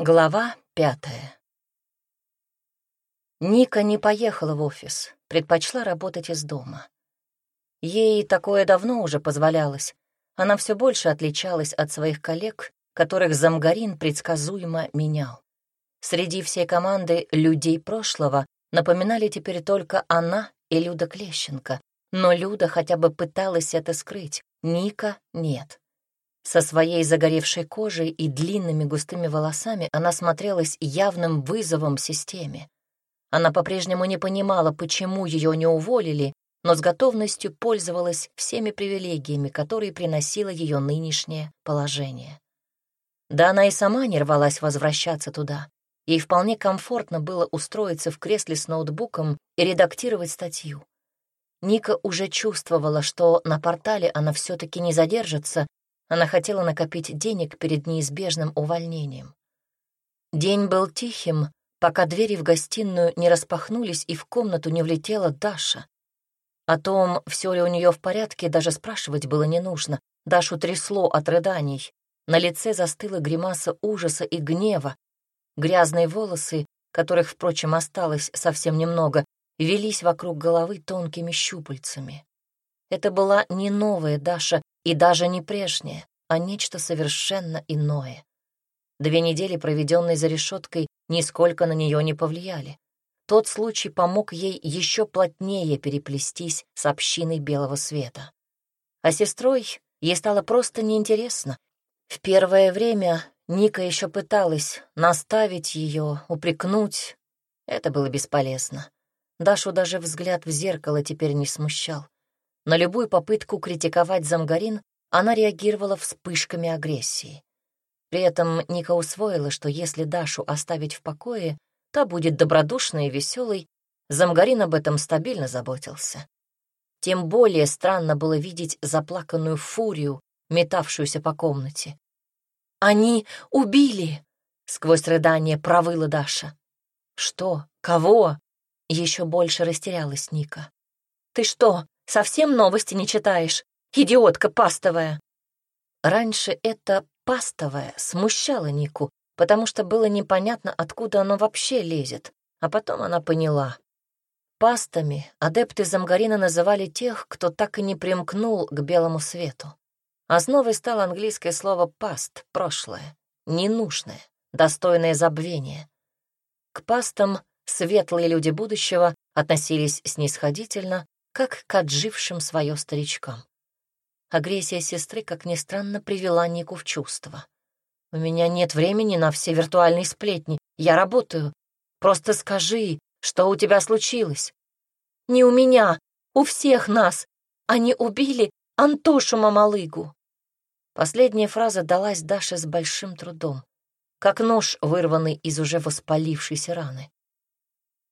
Глава пятая. Ника не поехала в офис, предпочла работать из дома. Ей такое давно уже позволялось. Она все больше отличалась от своих коллег, которых Замгарин предсказуемо менял. Среди всей команды людей прошлого напоминали теперь только она и Люда Клещенко, но Люда хотя бы пыталась это скрыть, Ника — нет. Со своей загоревшей кожей и длинными густыми волосами она смотрелась явным вызовом системе. Она по-прежнему не понимала, почему ее не уволили, но с готовностью пользовалась всеми привилегиями, которые приносило ее нынешнее положение. Да она и сама не рвалась возвращаться туда. Ей вполне комфортно было устроиться в кресле с ноутбуком и редактировать статью. Ника уже чувствовала, что на портале она все-таки не задержится, она хотела накопить денег перед неизбежным увольнением. День был тихим, пока двери в гостиную не распахнулись и в комнату не влетела Даша. О том, все ли у нее в порядке, даже спрашивать было не нужно. Дашу трясло от рыданий. На лице застыла гримаса ужаса и гнева. Грязные волосы, которых, впрочем, осталось совсем немного, велись вокруг головы тонкими щупальцами. Это была не новая Даша и даже не прежняя, а нечто совершенно иное. Две недели, проведенные за решеткой, нисколько на нее не повлияли. Тот случай помог ей еще плотнее переплестись с общиной белого света. А сестрой ей стало просто неинтересно. В первое время Ника еще пыталась наставить ее, упрекнуть. Это было бесполезно. Дашу даже взгляд в зеркало теперь не смущал. На любую попытку критиковать Замгарин она реагировала вспышками агрессии. При этом Ника усвоила, что если Дашу оставить в покое, та будет добродушной и веселой, Замгарин об этом стабильно заботился. Тем более странно было видеть заплаканную фурию, метавшуюся по комнате. «Они убили!» — сквозь рыдание провыла Даша. «Что? Кого?» — еще больше растерялась Ника. «Ты что, Совсем новости не читаешь, идиотка пастовая!» Раньше это пастовое смущало Нику, потому что было непонятно, откуда оно вообще лезет, а потом она поняла. Пастами адепты Замгарина называли тех, кто так и не примкнул к белому свету. Основой стало английское слово «паст» — прошлое, ненужное, достойное забвения. К пастам светлые люди будущего относились снисходительно, как к отжившим свое старичкам. Агрессия сестры, как ни странно, привела Нику в чувство. «У меня нет времени на все виртуальные сплетни. Я работаю. Просто скажи, что у тебя случилось?» «Не у меня, у всех нас. Они убили Антошу Мамалыгу». Последняя фраза далась Даше с большим трудом, как нож, вырванный из уже воспалившейся раны.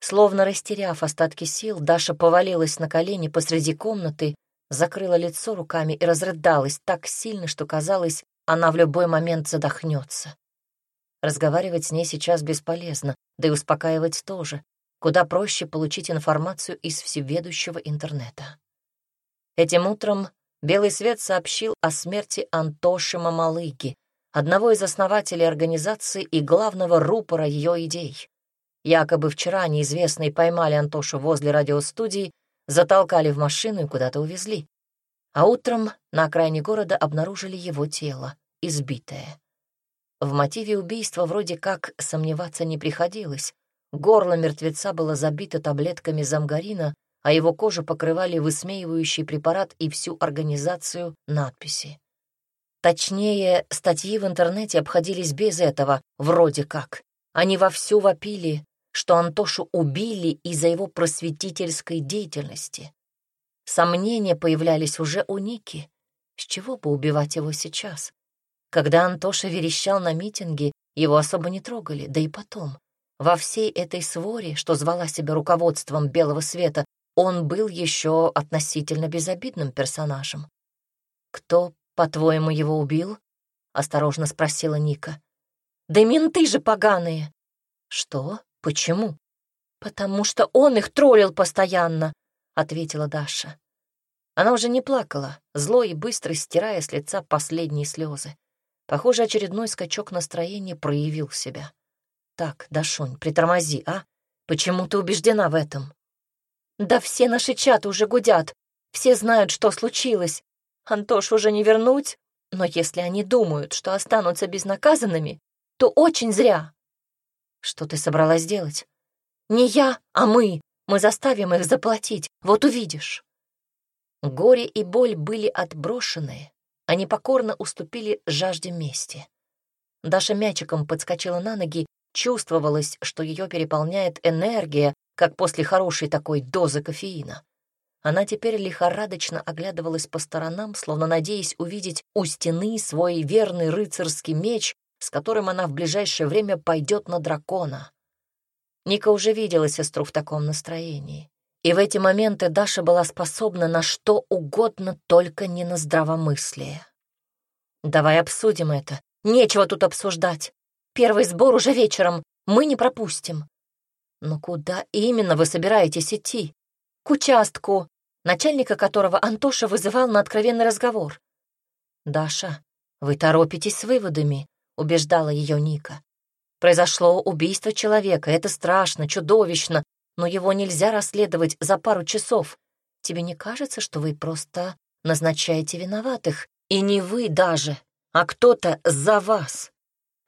Словно растеряв остатки сил, Даша повалилась на колени посреди комнаты, закрыла лицо руками и разрыдалась так сильно, что казалось, она в любой момент задохнется. Разговаривать с ней сейчас бесполезно, да и успокаивать тоже. Куда проще получить информацию из всеведущего интернета. Этим утром Белый Свет сообщил о смерти Антоши Мамалыги, одного из основателей организации и главного рупора ее идей. Якобы вчера неизвестные поймали Антошу возле радиостудии, затолкали в машину и куда-то увезли. А утром на окраине города обнаружили его тело, избитое. В мотиве убийства вроде как сомневаться не приходилось. Горло мертвеца было забито таблетками замгарина, а его кожу покрывали высмеивающий препарат и всю организацию надписи. Точнее, статьи в интернете обходились без этого, вроде как. Они вовсю вопили что Антошу убили из-за его просветительской деятельности. Сомнения появлялись уже у Ники. С чего бы убивать его сейчас? Когда Антоша верещал на митинге, его особо не трогали, да и потом. Во всей этой своре, что звала себя руководством Белого Света, он был еще относительно безобидным персонажем. «Кто, по-твоему, его убил?» — осторожно спросила Ника. «Да менты же поганые!» «Что?» «Почему?» «Потому что он их троллил постоянно», — ответила Даша. Она уже не плакала, зло и быстро стирая с лица последние слезы. Похоже, очередной скачок настроения проявил себя. «Так, Дашунь, притормози, а? Почему ты убеждена в этом?» «Да все наши чаты уже гудят. Все знают, что случилось. Антош уже не вернуть, но если они думают, что останутся безнаказанными, то очень зря». «Что ты собралась делать?» «Не я, а мы. Мы заставим их заплатить, вот увидишь». Горе и боль были отброшены, они покорно уступили жажде мести. Даша мячиком подскочила на ноги, чувствовалось, что ее переполняет энергия, как после хорошей такой дозы кофеина. Она теперь лихорадочно оглядывалась по сторонам, словно надеясь увидеть у стены свой верный рыцарский меч, с которым она в ближайшее время пойдет на дракона. Ника уже видела сестру в таком настроении. И в эти моменты Даша была способна на что угодно, только не на здравомыслие. «Давай обсудим это. Нечего тут обсуждать. Первый сбор уже вечером. Мы не пропустим». «Но куда именно вы собираетесь идти?» «К участку, начальника которого Антоша вызывал на откровенный разговор». «Даша, вы торопитесь с выводами», — убеждала ее Ника. «Произошло убийство человека. Это страшно, чудовищно, но его нельзя расследовать за пару часов. Тебе не кажется, что вы просто назначаете виноватых? И не вы даже, а кто-то за вас.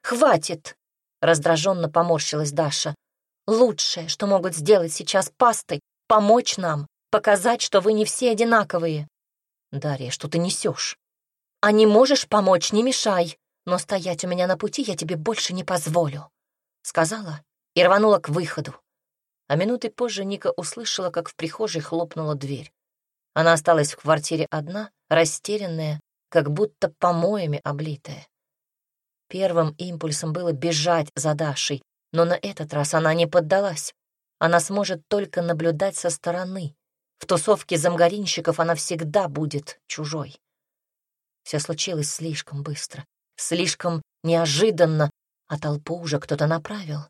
Хватит!» — раздраженно поморщилась Даша. «Лучшее, что могут сделать сейчас пастой, помочь нам, показать, что вы не все одинаковые». «Дарья, что ты несешь? «А не можешь помочь, не мешай, но стоять у меня на пути я тебе больше не позволю», — сказала и рванула к выходу. А минуты позже Ника услышала, как в прихожей хлопнула дверь. Она осталась в квартире одна, растерянная, как будто помоями облитая. Первым импульсом было бежать за Дашей, но на этот раз она не поддалась. Она сможет только наблюдать со стороны. В тусовке замгаринщиков она всегда будет чужой. Все случилось слишком быстро, слишком неожиданно, а толпу уже кто-то направил.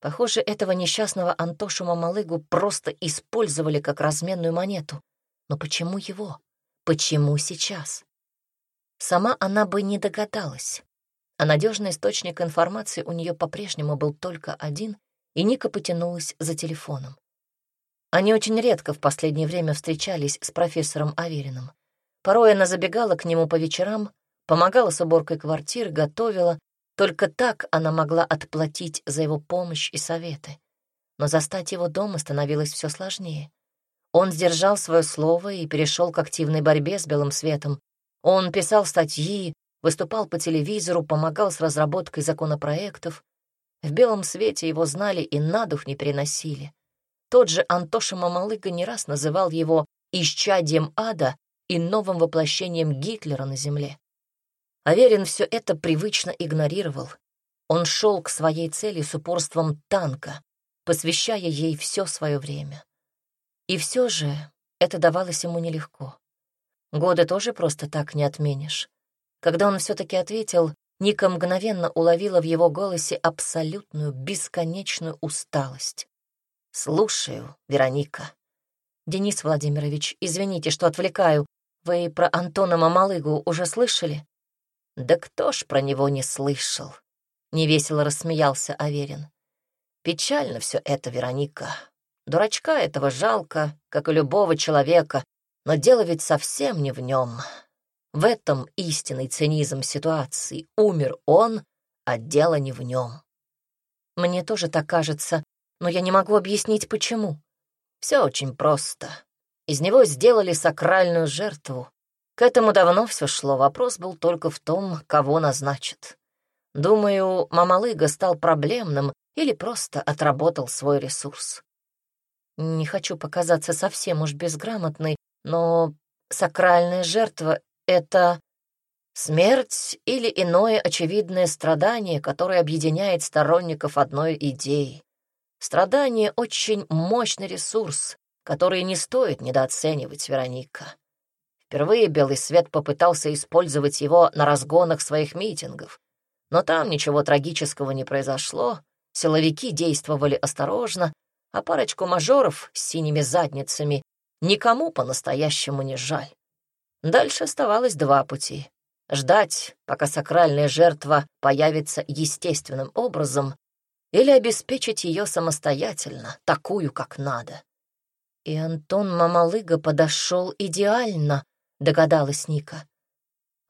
Похоже, этого несчастного Антошу Мамалыгу просто использовали как разменную монету. Но почему его? Почему сейчас? Сама она бы не догадалась. А надежный источник информации у нее по-прежнему был только один, и Ника потянулась за телефоном. Они очень редко в последнее время встречались с профессором Авериным. Порой она забегала к нему по вечерам, помогала с уборкой квартир, готовила, только так она могла отплатить за его помощь и советы. Но застать его дома становилось все сложнее. Он сдержал свое слово и перешел к активной борьбе с белым светом. Он писал статьи, выступал по телевизору, помогал с разработкой законопроектов. В белом свете его знали и на дух не переносили. Тот же Антоша Мамалыга не раз называл его «исчадием ада» и новым воплощением Гитлера на земле. Аверин все это привычно игнорировал. Он шел к своей цели с упорством танка, посвящая ей все свое время. И все же это давалось ему нелегко. Годы тоже просто так не отменишь. Когда он все-таки ответил, Ника мгновенно уловила в его голосе абсолютную, бесконечную усталость. «Слушаю, Вероника». «Денис Владимирович, извините, что отвлекаю. Вы про Антона Мамалыгу уже слышали?» Да кто ж про него не слышал? Невесело рассмеялся Аверин. Печально все это, Вероника. Дурачка этого жалко, как и любого человека, но дело ведь совсем не в нем. В этом истинный цинизм ситуации. Умер он, а дело не в нем. Мне тоже так кажется, но я не могу объяснить, почему. Все очень просто. Из него сделали сакральную жертву, к этому давно все шло, вопрос был только в том, кого назначат. Думаю, Мамалыга стал проблемным или просто отработал свой ресурс. Не хочу показаться совсем уж безграмотной, но сакральная жертва — это смерть или иное очевидное страдание, которое объединяет сторонников одной идеи. Страдание — очень мощный ресурс, который не стоит недооценивать, Вероника. Впервые Белый Свет попытался использовать его на разгонах своих митингов. Но там ничего трагического не произошло, силовики действовали осторожно, а парочку мажоров с синими задницами никому по-настоящему не жаль. Дальше оставалось два пути. Ждать, пока сакральная жертва появится естественным образом, или обеспечить ее самостоятельно, такую, как надо. И Антон Мамалыга подошел идеально, догадалась Ника.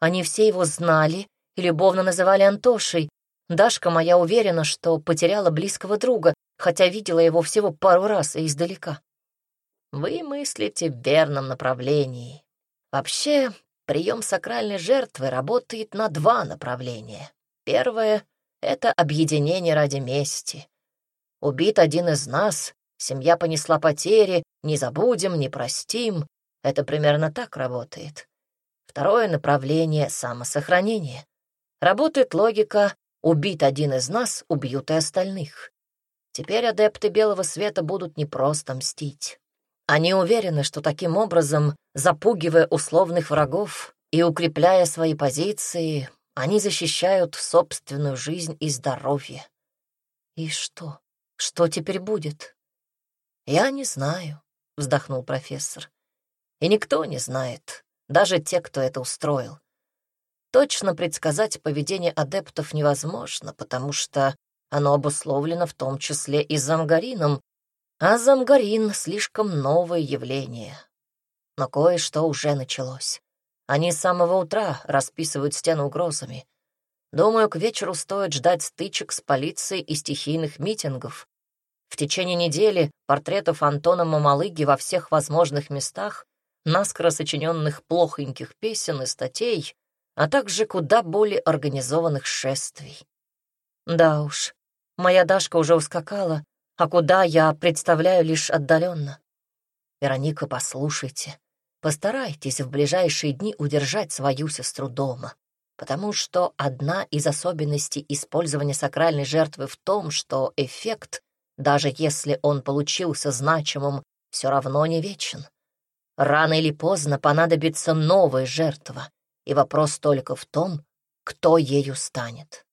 Они все его знали и любовно называли Антошей. Дашка моя уверена, что потеряла близкого друга, хотя видела его всего пару раз и издалека. Вы мыслите в верном направлении. Вообще, прием сакральной жертвы работает на два направления. Первое — это объединение ради мести. Убит один из нас, семья понесла потери, не забудем, не простим. Это примерно так работает. Второе направление — самосохранение. Работает логика «убит один из нас, убьют и остальных». Теперь адепты Белого Света будут не просто мстить. Они уверены, что таким образом, запугивая условных врагов и укрепляя свои позиции, они защищают собственную жизнь и здоровье. И что? Что теперь будет? Я не знаю, вздохнул профессор. И никто не знает, даже те, кто это устроил. Точно предсказать поведение адептов невозможно, потому что оно обусловлено в том числе и замгарином, а Замгарин — слишком новое явление. Но кое-что уже началось. Они с самого утра расписывают стену угрозами. Думаю, к вечеру стоит ждать стычек с полицией и стихийных митингов. В течение недели портретов Антона Мамалыги во всех возможных местах, наскоро сочиненных плохоньких песен и статей, а также куда более организованных шествий. Да уж, моя Дашка уже ускакала, а куда я представляю лишь отдаленно. Вероника, послушайте, постарайтесь в ближайшие дни удержать свою сестру дома, потому что одна из особенностей использования сакральной жертвы в том, что эффект, даже если он получился значимым, все равно не вечен. Рано или поздно понадобится новая жертва, и вопрос только в том, кто ею станет.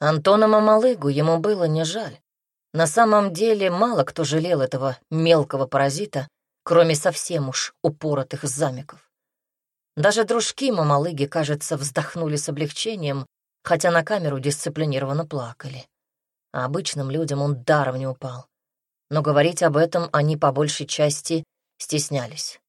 Антона Мамалыгу ему было не жаль. На самом деле мало кто жалел этого мелкого паразита, кроме совсем уж упоротых замиков. Даже дружки Мамалыги, кажется, вздохнули с облегчением, хотя на камеру дисциплинированно плакали. А обычным людям он даром не упал. Но говорить об этом они по большей части стеснялись.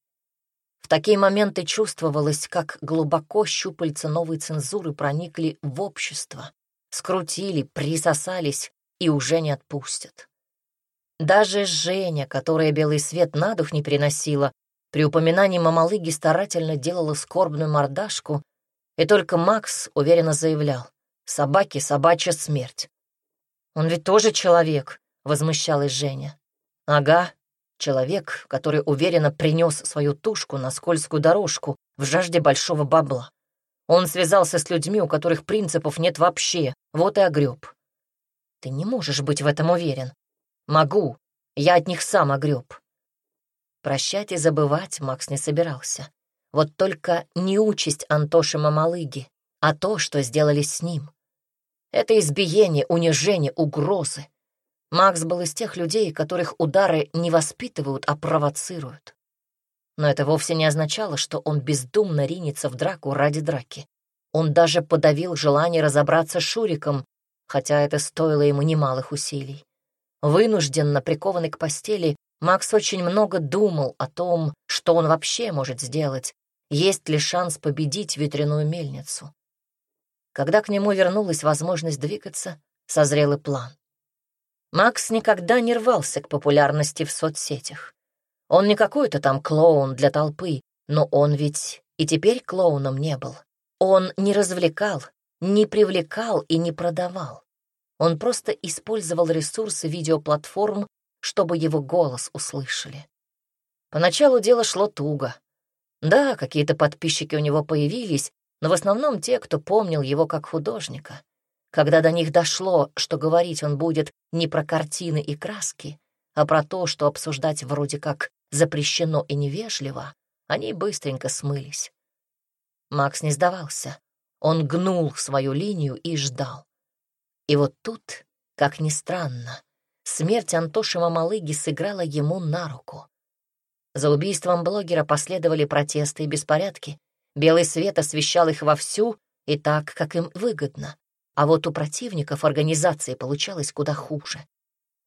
В такие моменты чувствовалось, как глубоко щупальца новой цензуры проникли в общество, скрутили, присосались и уже не отпустят. Даже Женя, которая белый свет на дух не переносила, при упоминании Мамалыги старательно делала скорбную мордашку, и только Макс уверенно заявлял «собаки, собачья смерть». «Он ведь тоже человек», — возмущалась Женя. «Ага, человек, который уверенно принес свою тушку на скользкую дорожку в жажде большого бабла. Он связался с людьми, у которых принципов нет вообще, вот и огреб. Ты не можешь быть в этом уверен. Могу, я от них сам огреб. Прощать и забывать Макс не собирался. Вот только не участь Антоши Мамалыги, а то, что сделали с ним. Это избиение, унижение, угрозы. Макс был из тех людей, которых удары не воспитывают, а провоцируют. Но это вовсе не означало, что он бездумно ринется в драку ради драки. Он даже подавил желание разобраться с Шуриком, хотя это стоило ему немалых усилий. Вынужденно прикованный к постели, Макс очень много думал о том, что он вообще может сделать, есть ли шанс победить ветряную мельницу. Когда к нему вернулась возможность двигаться, созрел и план. Макс никогда не рвался к популярности в соцсетях. Он не какой-то там клоун для толпы, но он ведь и теперь клоуном не был. Он не развлекал, не привлекал и не продавал. Он просто использовал ресурсы видеоплатформ, чтобы его голос услышали. Поначалу дело шло туго. Да, какие-то подписчики у него появились, но в основном те, кто помнил его как художника. Когда до них дошло, что говорить он будет не про картины и краски, а про то, что обсуждать вроде как запрещено и невежливо, они быстренько смылись. Макс не сдавался. Он гнул свою линию и ждал. И вот тут, как ни странно, смерть Антоши Мамалыги сыграла ему на руку. За убийством блогера последовали протесты и беспорядки. Белый свет освещал их вовсю и так, как им выгодно. А вот у противников организации получалось куда хуже.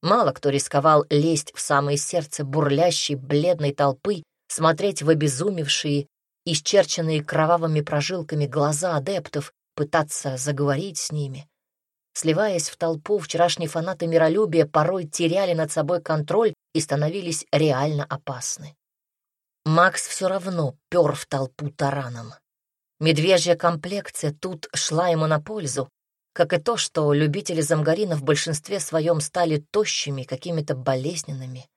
Мало кто рисковал лезть в самое сердце бурлящей бледной толпы, смотреть в обезумевшие, исчерченные кровавыми прожилками глаза адептов, пытаться заговорить с ними. Сливаясь в толпу, вчерашние фанаты миролюбия порой теряли над собой контроль и становились реально опасны. Макс все равно пер в толпу тараном. Медвежья комплекция тут шла ему на пользу, как и то, что любители замгарина в большинстве своем стали тощими, какими-то болезненными.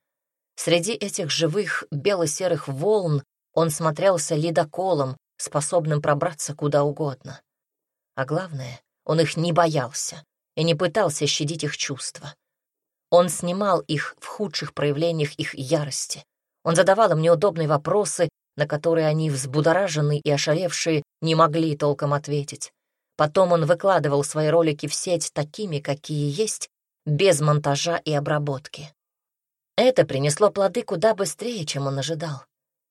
Среди этих живых бело-серых волн он смотрелся ледоколом, способным пробраться куда угодно. А главное, он их не боялся и не пытался щадить их чувства. Он снимал их в худших проявлениях их ярости. Он задавал им неудобные вопросы, на которые они, взбудораженные и ошалевшие, не могли толком ответить. Потом он выкладывал свои ролики в сеть такими, какие есть, без монтажа и обработки. Это принесло плоды куда быстрее, чем он ожидал.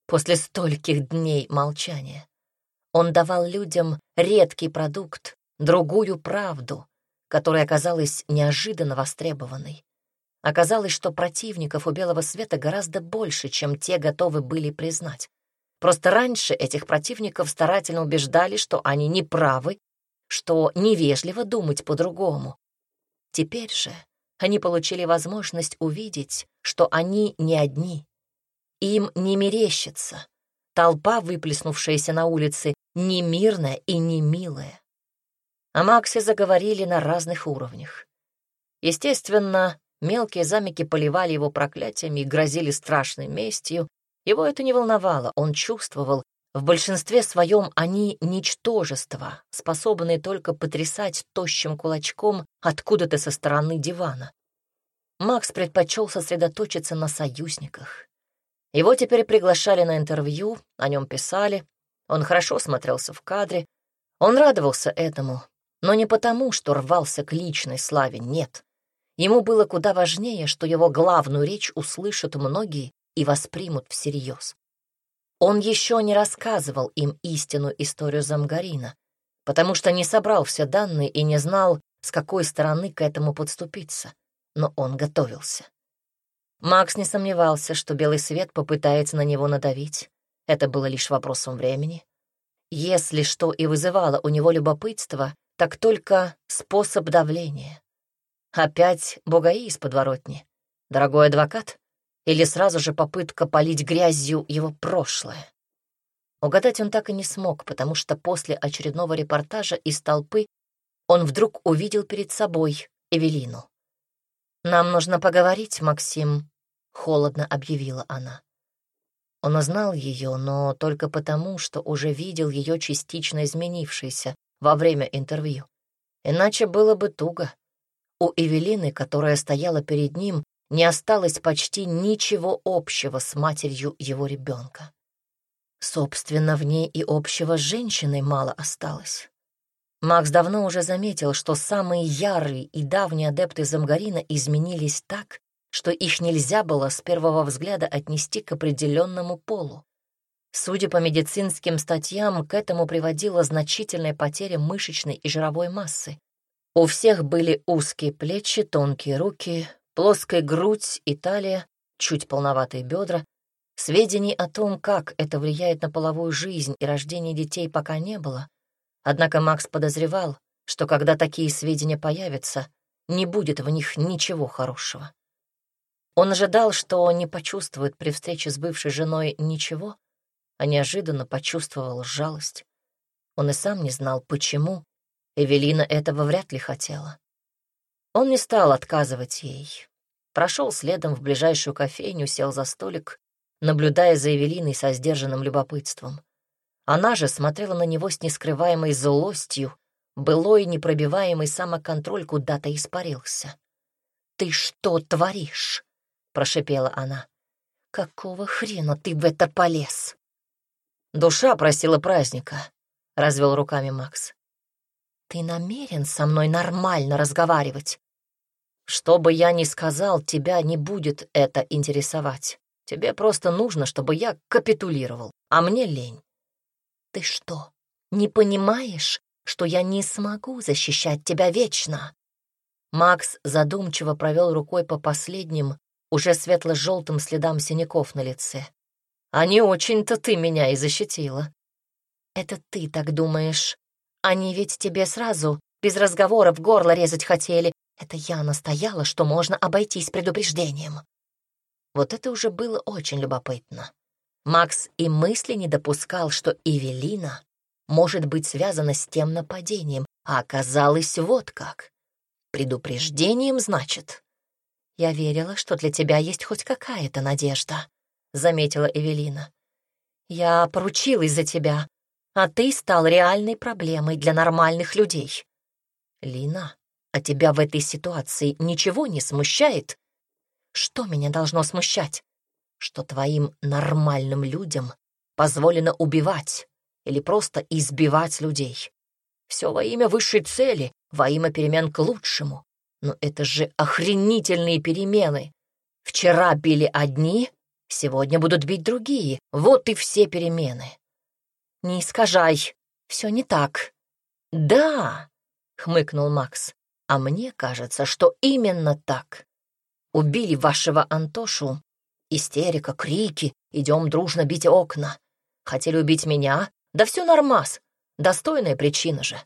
После стольких дней молчания. Он давал людям редкий продукт, другую правду, которая оказалась неожиданно востребованной. Оказалось, что противников у Белого Света гораздо больше, чем те готовы были признать. Просто раньше этих противников старательно убеждали, что они не правы, что невежливо думать по-другому. Теперь же они получили возможность увидеть, что они не одни. Им не мерещится. Толпа, выплеснувшаяся на улице, не мирная и не милая. О Максе заговорили на разных уровнях. Естественно, мелкие замики поливали его проклятиями и грозили страшной местью. Его это не волновало, он чувствовал, в большинстве своем они ничтожества, способные только потрясать тощим кулачком откуда-то со стороны дивана. Макс предпочел сосредоточиться на союзниках. Его теперь приглашали на интервью, о нем писали, он хорошо смотрелся в кадре, он радовался этому, но не потому, что рвался к личной славе, нет. Ему было куда важнее, что его главную речь услышат многие и воспримут всерьез. Он еще не рассказывал им истинную историю Замгарина, потому что не собрал все данные и не знал, с какой стороны к этому подступиться, но он готовился. Макс не сомневался, что Белый Свет попытается на него надавить. Это было лишь вопросом времени. Если что и вызывало у него любопытство, так только способ давления. Опять бугаи из подворотни. Дорогой адвокат? Или сразу же попытка полить грязью его прошлое? Угадать он так и не смог, потому что после очередного репортажа из толпы он вдруг увидел перед собой Эвелину. «Нам нужно поговорить, Максим», — холодно объявила она. Он узнал ее, но только потому, что уже видел ее частично изменившейся, во время интервью. Иначе было бы туго. У Эвелины, которая стояла перед ним, не осталось почти ничего общего с матерью его ребенка. Собственно, в ней и общего с женщиной мало осталось. Макс давно уже заметил, что самые ярые и давние адепты Замгарина изменились так, что их нельзя было с первого взгляда отнести к определенному полу. Судя по медицинским статьям, к этому приводила значительная потеря мышечной и жировой массы. У всех были узкие плечи, тонкие руки, плоская грудь и талия, чуть полноватые бедра. Сведений о том, как это влияет на половую жизнь и рождение детей, пока не было. Однако Макс подозревал, что когда такие сведения появятся, не будет в них ничего хорошего. Он ожидал, что не почувствует при встрече с бывшей женой ничего, а неожиданно почувствовал жалость. Он и сам не знал, почему. Эвелина этого вряд ли хотела. Он не стал отказывать ей. Прошел следом в ближайшую кофейню, сел за столик, наблюдая за Эвелиной со сдержанным любопытством. Она же смотрела на него с нескрываемой злостью, былой непробиваемый самоконтроль куда-то испарился. «Ты что творишь?» — прошипела она. «Какого хрена ты в это полез?» «Душа просила праздника», — развел руками Макс. Ты намерен со мной нормально разговаривать? Что бы я ни сказал, тебя не будет это интересовать. Тебе просто нужно, чтобы я капитулировал, а мне лень. Ты что, не понимаешь, что я не смогу защищать тебя вечно?» Макс задумчиво провел рукой по последним, уже светло-желтым следам синяков на лице. «А не очень-то ты меня и защитила». «Это ты так думаешь. Они ведь тебе сразу, без разговора, в горло резать хотели. Это я настояла, что можно обойтись предупреждением». Вот это уже было очень любопытно. Макс и мысли не допускал, что Эвелина может быть связана с тем нападением, а оказалось вот как. Предупреждением, значит. «Я верила, что для тебя есть хоть какая-то надежда», — заметила Эвелина. «Я поручилась за тебя, а ты стал реальной проблемой для нормальных людей». «Лина, а тебя в этой ситуации ничего не смущает?» «Что меня должно смущать?» «Что твоим нормальным людям позволено убивать или просто избивать людей. Все во имя высшей цели, во имя перемен к лучшему. Но это же охренительные перемены. Вчера били одни, сегодня будут бить другие. Вот и все перемены. Не искажай, все не так. Да, хмыкнул Макс, а мне кажется, что именно так. Убили вашего Антошу. Истерика, крики, идем дружно бить окна. Хотели убить меня, да все нормас, достойная причина же.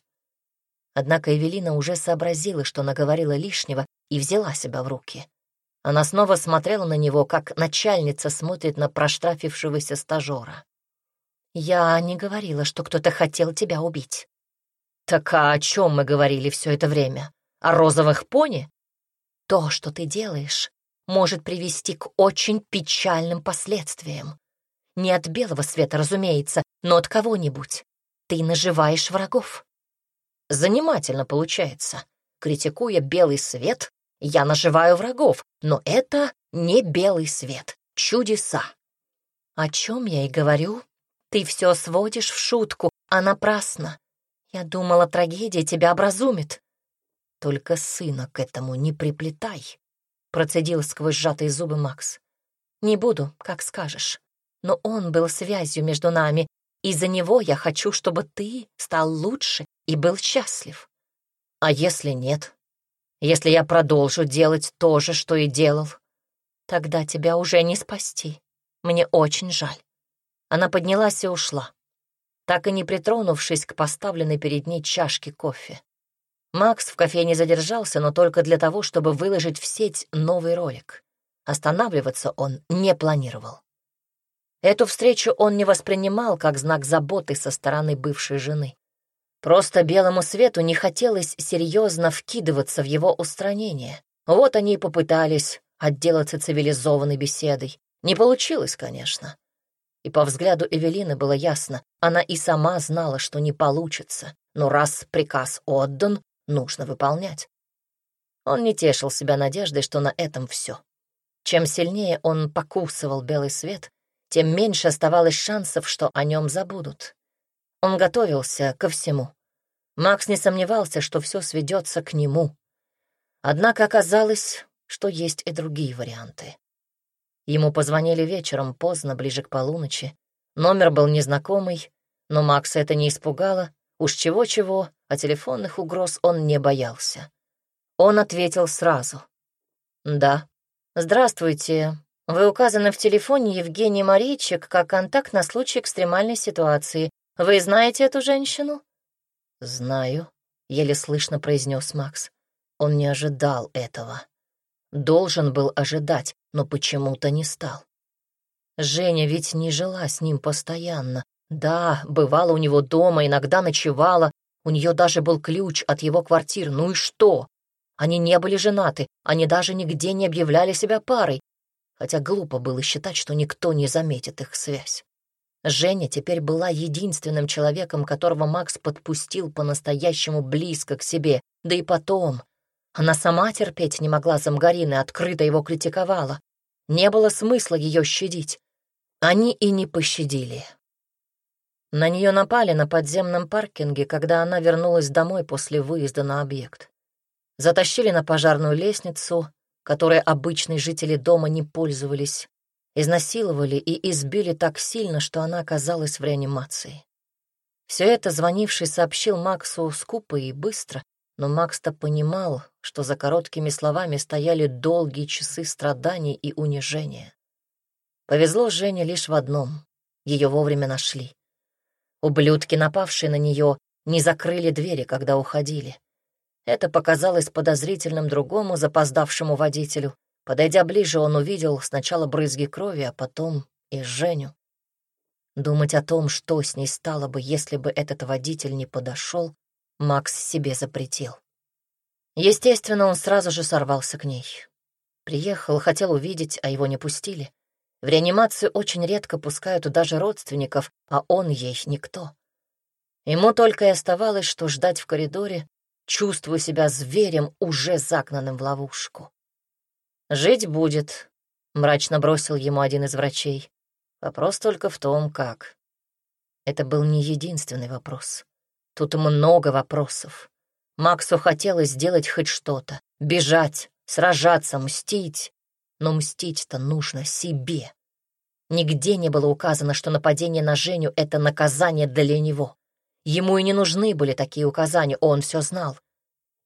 Однако Эвелина уже сообразила, что наговорила лишнего, и взяла себя в руки. Она снова смотрела на него, как начальница смотрит на проштрафившегося стажера. «Я не говорила, что кто-то хотел тебя убить». «Так а о чем мы говорили все это время? О розовых пони?» «То, что ты делаешь, может привести к очень печальным последствиям. Не от белого света, разумеется, но от кого-нибудь. Ты наживаешь врагов. Занимательно получается. Критикуя белый свет, я наживаю врагов, но это не белый свет. Чудеса. О чем я и говорю? Ты все сводишь в шутку, а напрасно. Я думала, трагедия тебя образумит. Только сына к этому не приплетай, процедил сквозь сжатые зубы Макс. Не буду, как скажешь но он был связью между нами. Из-за него я хочу, чтобы ты стал лучше и был счастлив. А если нет? Если я продолжу делать то же, что и делал? Тогда тебя уже не спасти. Мне очень жаль. Она поднялась и ушла, так и не притронувшись к поставленной перед ней чашке кофе. Макс в кафе не задержался, но только для того, чтобы выложить в сеть новый ролик. Останавливаться он не планировал. Эту встречу он не воспринимал как знак заботы со стороны бывшей жены. Просто белому свету не хотелось серьезно вкидываться в его устранение. Вот они и попытались отделаться цивилизованной беседой. Не получилось, конечно. И по взгляду Эвелины было ясно, она и сама знала, что не получится, но раз приказ отдан, нужно выполнять. Он не тешил себя надеждой, что на этом все. Чем сильнее он покусывал белый свет, тем меньше оставалось шансов, что о нем забудут. Он готовился ко всему. Макс не сомневался, что все сведется к нему. Однако оказалось, что есть и другие варианты. Ему позвонили вечером, поздно, ближе к полуночи. Номер был незнакомый, но Макса это не испугало. Уж чего-чего, а телефонных угроз он не боялся. Он ответил сразу. «Да. Здравствуйте. Вы указаны в телефоне Евгений Марийчик как контакт на случай экстремальной ситуации. Вы знаете эту женщину? Знаю, еле слышно произнес Макс. Он не ожидал этого. Должен был ожидать, но почему-то не стал. Женя ведь не жила с ним постоянно. Да, бывала у него дома, иногда ночевала. У нее даже был ключ от его квартиры. Ну и что? Они не были женаты, они даже нигде не объявляли себя парой хотя глупо было считать, что никто не заметит их связь. Женя теперь была единственным человеком, которого Макс подпустил по-настоящему близко к себе, да и потом. Она сама терпеть не могла Замгарины, открыто его критиковала. Не было смысла ее щадить. Они и не пощадили. На нее напали на подземном паркинге, когда она вернулась домой после выезда на объект. Затащили на пожарную лестницу, которой обычные жители дома не пользовались, изнасиловали и избили так сильно, что она оказалась в реанимации. Все это звонивший сообщил Максу скупо и быстро, но Макс-то понимал, что за короткими словами стояли долгие часы страданий и унижения. Повезло Жене лишь в одном — ее вовремя нашли. Ублюдки, напавшие на нее, не закрыли двери, когда уходили. Это показалось подозрительным другому запоздавшему водителю. Подойдя ближе, он увидел сначала брызги крови, а потом и Женю. Думать о том, что с ней стало бы, если бы этот водитель не подошел, Макс себе запретил. Естественно, он сразу же сорвался к ней. Приехал, хотел увидеть, а его не пустили. В реанимацию очень редко пускают даже родственников, а он ей никто. Ему только и оставалось, что ждать в коридоре, чувствуя себя зверем, уже загнанным в ловушку. «Жить будет», — мрачно бросил ему один из врачей. Вопрос только в том, как. Это был не единственный вопрос. Тут много вопросов. Максу хотелось сделать хоть что-то. Бежать, сражаться, мстить. Но мстить-то нужно себе. Нигде не было указано, что нападение на Женю — это наказание для него. Ему и не нужны были такие указания, он все знал.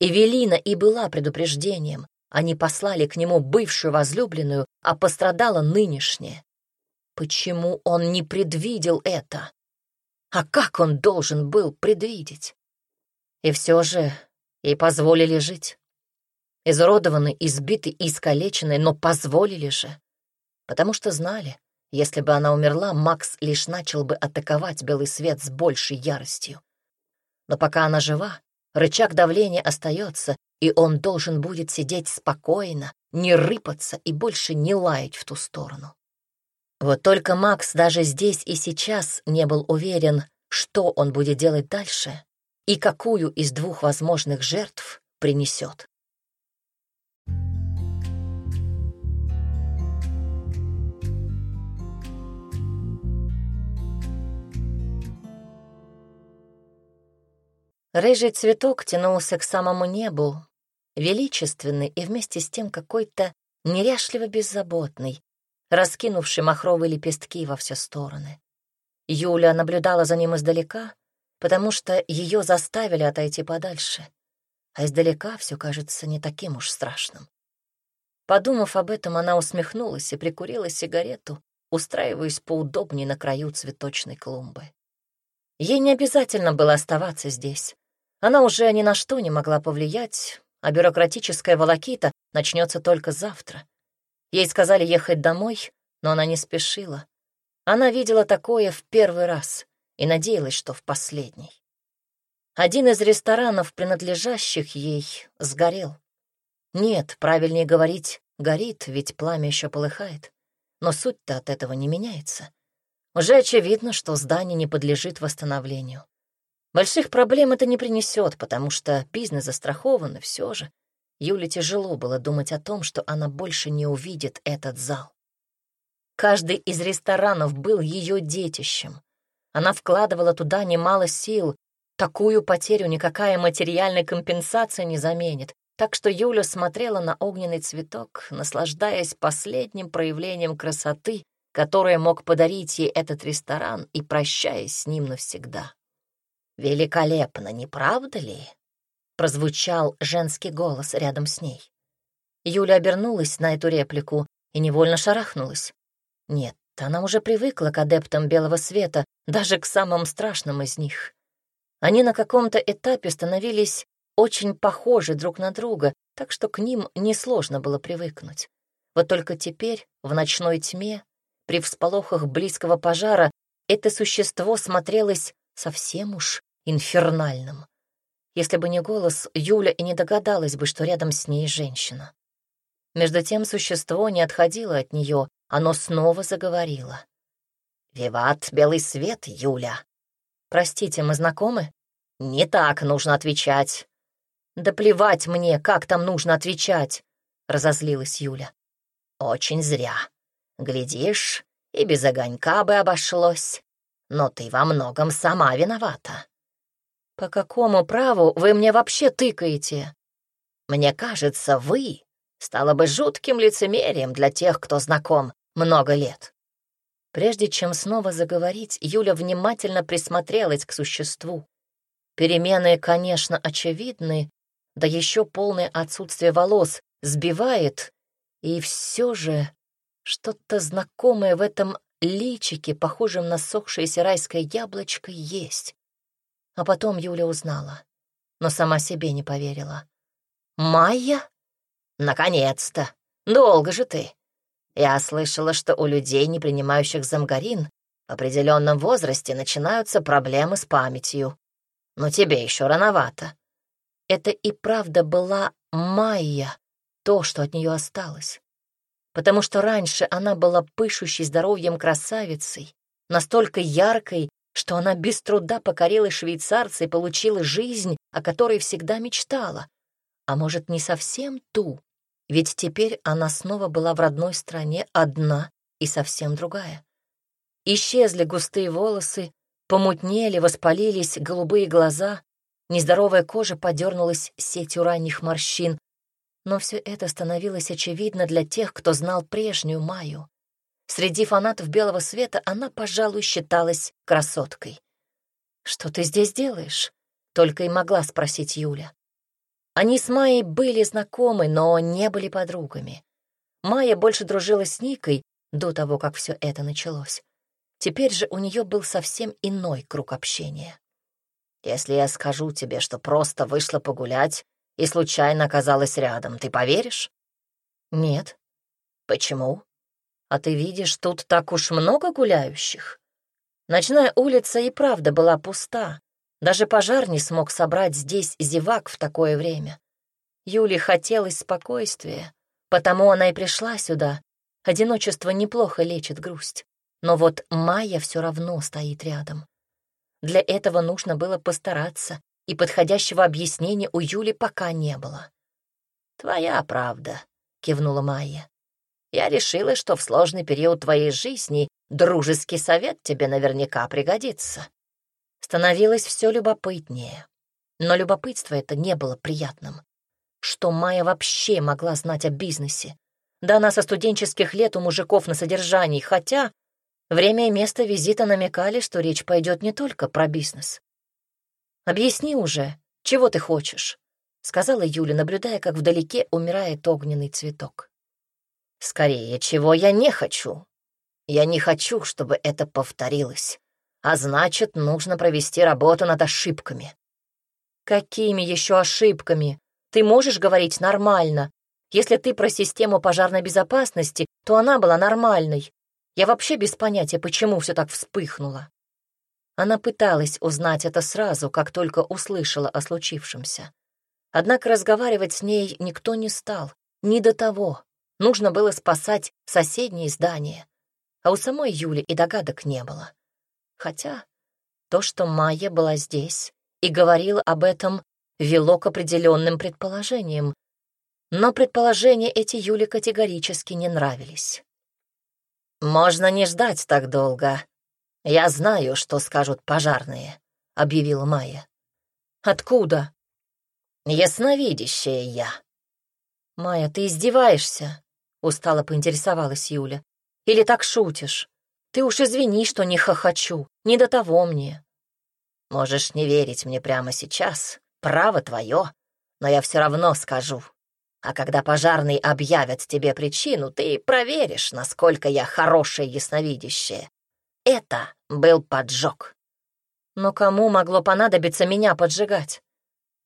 Эвелина и была предупреждением. Они послали к нему бывшую возлюбленную, а пострадала нынешняя. Почему он не предвидел это? А как он должен был предвидеть? И все же ей позволили жить. Изуродованный, избитый и искалеченный, но позволили же. Потому что знали, если бы она умерла, Макс лишь начал бы атаковать белый свет с большей яростью. Но пока она жива, рычаг давления остается, и он должен будет сидеть спокойно, не рыпаться и больше не лаять в ту сторону. Вот только Макс даже здесь и сейчас не был уверен, что он будет делать дальше и какую из двух возможных жертв принесет. Рыжий цветок тянулся к самому небу, величественный и вместе с тем какой-то неряшливо беззаботный, раскинувший махровые лепестки во все стороны. Юля наблюдала за ним издалека, потому что ее заставили отойти подальше, а издалека все кажется не таким уж страшным. Подумав об этом, она усмехнулась и прикурила сигарету, устраиваясь поудобнее на краю цветочной клумбы. Ей не обязательно было оставаться здесь. Она уже ни на что не могла повлиять, а бюрократическая волокита начнется только завтра. Ей сказали ехать домой, но она не спешила. Она видела такое в первый раз и надеялась, что в последний. Один из ресторанов, принадлежащих ей, сгорел. Нет, правильнее говорить, горит, ведь пламя еще полыхает. Но суть-то от этого не меняется. Уже очевидно, что здание не подлежит восстановлению. Больших проблем это не принесет, потому что бизнес застрахован, и все же. Юле тяжело было думать о том, что она больше не увидит этот зал. Каждый из ресторанов был ее детищем. Она вкладывала туда немало сил. Такую потерю никакая материальная компенсация не заменит. Так что Юля смотрела на огненный цветок, наслаждаясь последним проявлением красоты, которое мог подарить ей этот ресторан и прощаясь с ним навсегда. «Великолепно, не правда ли?» прозвучал женский голос рядом с ней. Юля обернулась на эту реплику и невольно шарахнулась. Нет, она уже привыкла к адептам белого света, даже к самым страшным из них. Они на каком-то этапе становились очень похожи друг на друга, так что к ним несложно было привыкнуть. Вот только теперь, в ночной тьме, при всполохах близкого пожара, это существо смотрелось совсем уж инфернальным. Если бы не голос, Юля и не догадалась бы, что рядом с ней женщина. Между тем существо не отходило от нее, оно снова заговорило. «Виват, белый свет, Юля!» «Простите, мы знакомы?» «Не так нужно отвечать». «Да плевать мне, как там нужно отвечать!» — разозлилась Юля. «Очень зря. Глядишь, и без огонька бы обошлось. Но ты во многом сама виновата. По какому праву вы мне вообще тыкаете? Мне кажется, вы стало бы жутким лицемерием для тех, кто знаком много лет. Прежде чем снова заговорить, Юля внимательно присмотрелась к существу. Перемены, конечно, очевидны, да еще полное отсутствие волос сбивает, и все же что-то знакомое в этом личике, похожем на сохшееся райское яблочко, есть. А потом Юля узнала, но сама себе не поверила. «Майя? Наконец-то! Долго же ты! Я слышала, что у людей, не принимающих замгарин, в определенном возрасте начинаются проблемы с памятью. Но тебе еще рановато». Это и правда была Майя, то, что от нее осталось. Потому что раньше она была пышущей здоровьем красавицей, настолько яркой, что она без труда покорила швейцарца и получила жизнь, о которой всегда мечтала. А может, не совсем ту, ведь теперь она снова была в родной стране одна и совсем другая. Исчезли густые волосы, помутнели, воспалились голубые глаза, нездоровая кожа подернулась сетью ранних морщин, но все это становилось очевидно для тех, кто знал прежнюю Маю. Среди фанатов белого света она, пожалуй, считалась красоткой. «Что ты здесь делаешь?» — только и могла спросить Юля. Они с Майей были знакомы, но не были подругами. Майя больше дружила с Никой до того, как все это началось. Теперь же у нее был совсем иной круг общения. «Если я скажу тебе, что просто вышла погулять и случайно оказалась рядом, ты поверишь?» «Нет». «Почему?» А ты видишь, тут так уж много гуляющих. Ночная улица и правда была пуста. Даже пожар не смог собрать здесь зевак в такое время. Юле хотелось спокойствия, потому она и пришла сюда. Одиночество неплохо лечит грусть. Но вот Майя все равно стоит рядом. Для этого нужно было постараться, и подходящего объяснения у Юли пока не было. «Твоя правда», — кивнула Майя. Я решила, что в сложный период твоей жизни дружеский совет тебе наверняка пригодится. Становилось все любопытнее. Но любопытство это не было приятным. Что Майя вообще могла знать о бизнесе? Да она со студенческих лет у мужиков на содержании, хотя время и место визита намекали, что речь пойдет не только про бизнес. «Объясни уже, чего ты хочешь?» — сказала Юля, наблюдая, как вдалеке умирает огненный цветок. Скорее, чего я не хочу. Я не хочу, чтобы это повторилось. А значит, нужно провести работу над ошибками. Какими еще ошибками? Ты можешь говорить нормально. Если ты про систему пожарной безопасности, то она была нормальной. Я вообще без понятия, почему все так вспыхнуло. Она пыталась узнать это сразу, как только услышала о случившемся. Однако разговаривать с ней никто не стал. Не до того. Нужно было спасать соседние здания. А у самой Юли и догадок не было. Хотя то, что Майя была здесь и говорила об этом, вело к определенным предположениям. Но предположения эти Юле категорически не нравились. «Можно не ждать так долго. Я знаю, что скажут пожарные», — объявила Майя. «Откуда?» «Ясновидящая я». «Майя, ты издеваешься?» Устало поинтересовалась Юля. «Или так шутишь? Ты уж извини, что не хохочу. Не до того мне». «Можешь не верить мне прямо сейчас. Право твое. Но я все равно скажу. А когда пожарные объявят тебе причину, ты проверишь, насколько я хорошее ясновидящее. Это был поджог». «Но кому могло понадобиться меня поджигать?»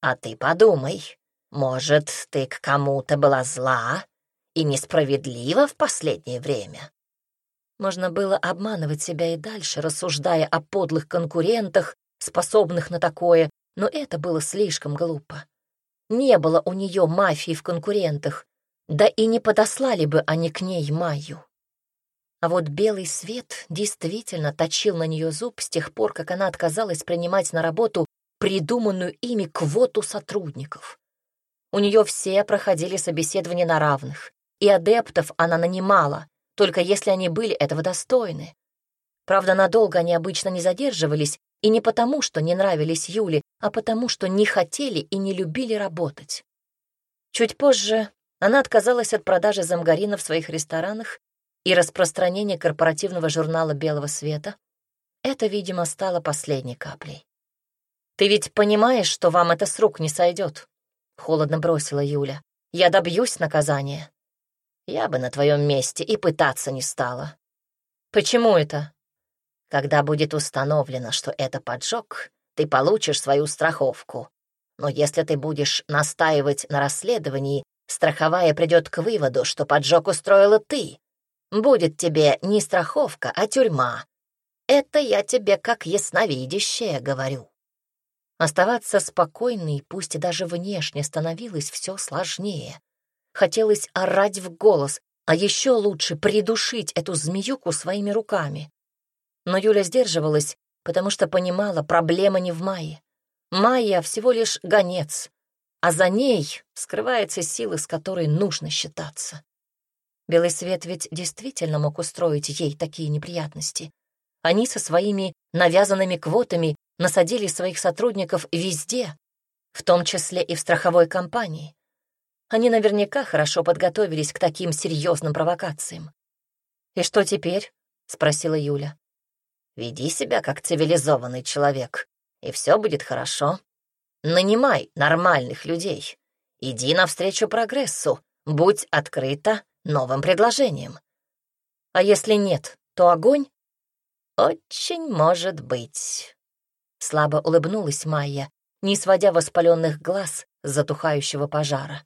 «А ты подумай. Может, ты к кому-то была зла, и несправедливо в последнее время. Можно было обманывать себя и дальше, рассуждая о подлых конкурентах, способных на такое, но это было слишком глупо. Не было у нее мафии в конкурентах, да и не подослали бы они к ней Майю. А вот белый свет действительно точил на нее зуб с тех пор, как она отказалась принимать на работу придуманную ими квоту сотрудников. У нее все проходили собеседование на равных, и адептов она нанимала, только если они были этого достойны. Правда, надолго они обычно не задерживались, и не потому, что не нравились Юле, а потому, что не хотели и не любили работать. Чуть позже она отказалась от продажи замгарина в своих ресторанах и распространения корпоративного журнала «Белого света». Это, видимо, стало последней каплей. «Ты ведь понимаешь, что вам это с рук не сойдет?» — холодно бросила Юля. «Я добьюсь наказания». «Я бы на твоем месте и пытаться не стала». «Почему это?» «Когда будет установлено, что это поджог, ты получишь свою страховку. Но если ты будешь настаивать на расследовании, страховая придет к выводу, что поджог устроила ты. Будет тебе не страховка, а тюрьма. Это я тебе как ясновидящее говорю». Оставаться спокойной, пусть и даже внешне, становилось все сложнее. Хотелось орать в голос, а еще лучше придушить эту змеюку своими руками. Но Юля сдерживалась, потому что понимала, проблема не в Майе. Майя всего лишь гонец, а за ней скрывается сила, с которой нужно считаться. Белый свет ведь действительно мог устроить ей такие неприятности. Они со своими навязанными квотами насадили своих сотрудников везде, в том числе и в страховой компании. Они наверняка хорошо подготовились к таким серьезным провокациям. «И что теперь?» — спросила Юля. «Веди себя как цивилизованный человек, и все будет хорошо. Нанимай нормальных людей. Иди навстречу прогрессу, будь открыта новым предложением. А если нет, то огонь? Очень может быть. Слабо улыбнулась Майя, не сводя воспаленных глаз с затухающего пожара.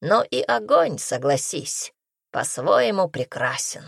Но и огонь, согласись, по-своему прекрасен.